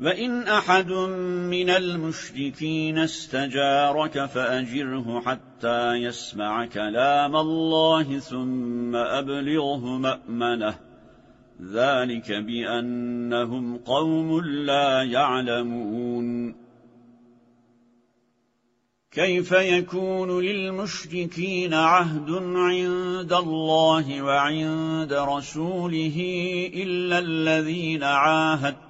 وإن أحد من المشركين استجارك فأجره حتى يسمع كلام الله ثم أبلغه مأمنه ذلك بأنهم قوم لا يعلمون. كيف يكون للمشركين عهد عند الله وعند رسوله إلا الذين عاهدوا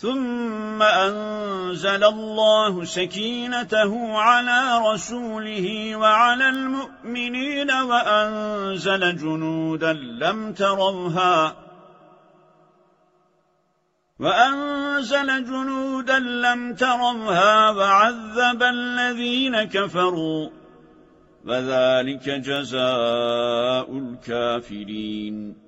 ثم أنزل الله سكينته على رسوله وعلى المؤمنين وأنزل جنودا لم تروها وأنزل جنودا لم ترها وعذب الذين كفروا وذلك جزاء الكافرين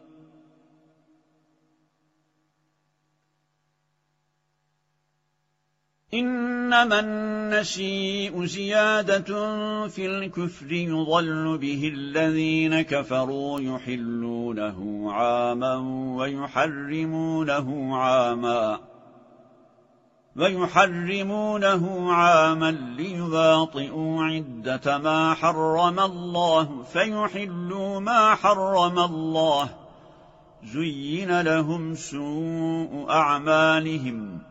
إنما النسيء زيادة في الكفر يضل به الذين كفروا يحلونه عاما ويحرمونه عاما ويحرمونه عاما ليباطئوا عدة ما حرم الله فيحلوا ما حرم الله زين لهم سوء أعمالهم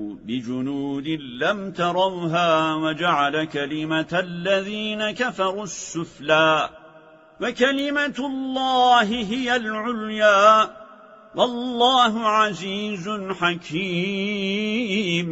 بجنود لم تروها وجعل كلمة الذين كفروا السفلا وكلمة الله هي العليا والله عزيز حكيم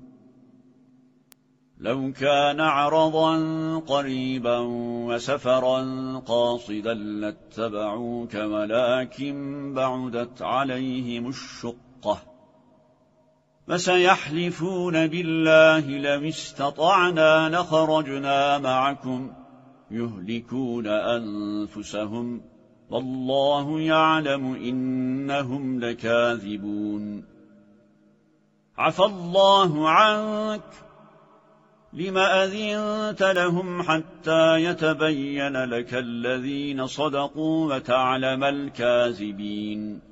لو كان عرضا قريبا وسفرا قاصدا لاتبعوك ولكن بعدت عليهم الشقة. فسيحلفون بالله لم استطعنا لخرجنا معكم يهلكون أنفسهم. والله يعلم إنهم لكاذبون. عفى الله عنك. لما أذنت لهم حتى يتبين لك الذين صدقوا وتعلم الكاذبين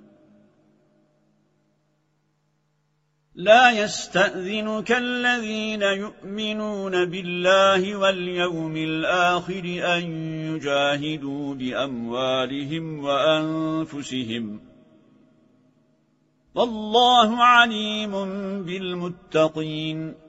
لا يستأذنك الذين يؤمنون بالله واليوم الآخر أن يجاهدوا بأموالهم وأنفسهم والله عليم بالمتقين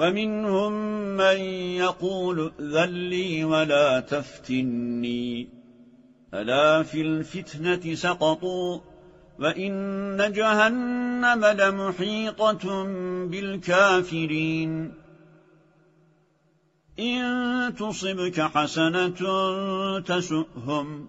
ومنهم من يقول ذلي ولا تفتني. ألا في الفتنة سقطوا وإن جهنم لمحيطة بالكافرين. إن تصبك حسنة تسؤهم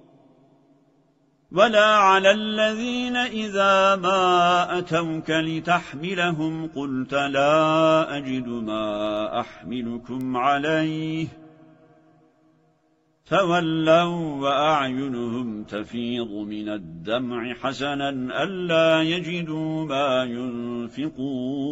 ولا على الذين إذا ما أتوك لتحملهم قلت لا أجد ما أحملكم عليه. فولوا وأعينهم تفيض من الدمع حسنا ألا يجدوا ما ينفقون.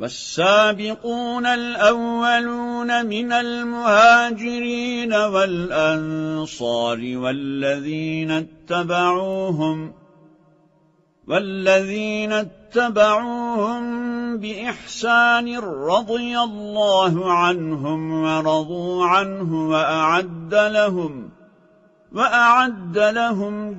والسابقون الأولون من المهاجرين والأنصار والذين اتبعوهم والذين اتبعوهم بإحسان رضي الله عنهم ورضوا عنه وأعد لهم وأعد لهم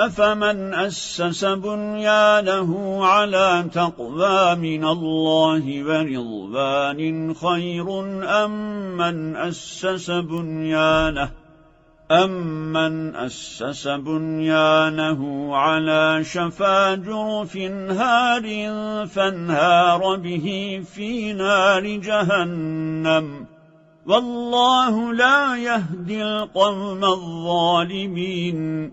أفمن أسس بنيانه على تقوى من الله ورضوان خير أم من أسس بنيانه؟ أَمَّنْ أَسَّسَ بُنْيَانَهُ عَلَى شَفَا جُرُفٍ هَارٍ فَانْهَارَ بِهِ فِي نَارِ جَهَنَّمَ؟ وَاللَّهُ لَا يَهْدِي الْقَوْمَ الظَّالِمِينَ.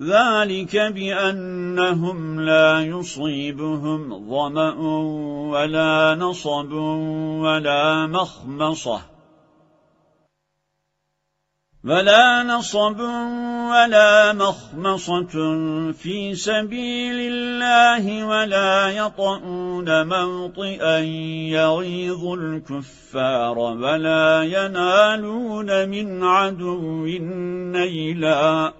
ذلك بأنهم لا يصيبهم ظمأ ولا نصب ولا مخمصة. ولا نصب ولا مخمصة في سبيل الله ولا يطعون موطئا يغيظ الكفار ولا ينالون من عدو نيلا.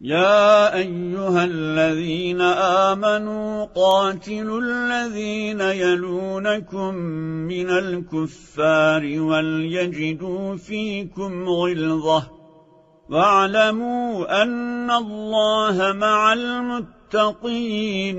يا أيها الذين آمنوا قاتلوا الذين يلونكم من الكفار وليجدوا فيكم غلظة. واعلموا أن الله مع المتقين.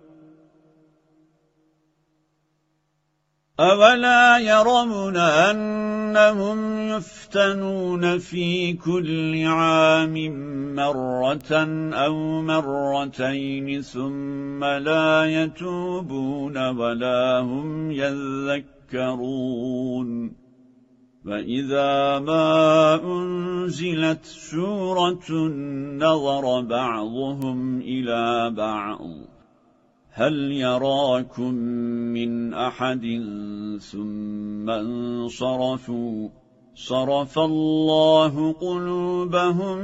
أَوَلَا يَرَوْنَ أَنَّهُمْ يُفْتَنُونَ فِي كُلِّ عَامٍ مَّرَّةً أَوْ مَرَّتَيْنِ ثُمَّ لَا يَتُوبُونَ وَلَا هُمْ يَذَّكَّرُونَ وَإِذَا مَا أُنزِلَتْ سُورَةٌ نَظَرَ بَعْضُهُمْ إِلَى بَعْضٍ هل يراكم من أحد ثم انصرفوا؟ صرف الله قلوبهم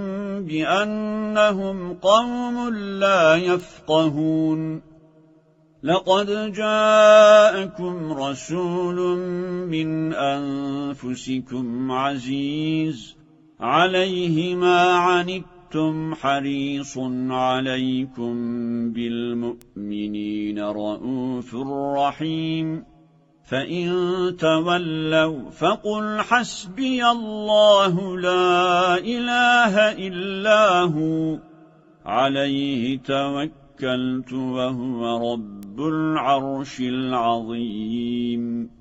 بأنهم قوم لا يفقهون. لقد جاءكم رسول من أنفسكم عزيز عليه ما عنتم أَنتُمْ حَرِيصٌ عَلَيْكُمْ بِالْمُؤْمِنِينَ رَءُوفٌ رَحِيمٌ. فَإِن تَوَلَّوْا فَقُلْ حَسْبِيَ اللَّهُ لَا إِلَٰهَ إِلَّا هُوَ. عَلَيْهِ تَوَكَّلْتُ وَهُوَ رَبُّ الْعَرْشِ الْعَظِيمِ.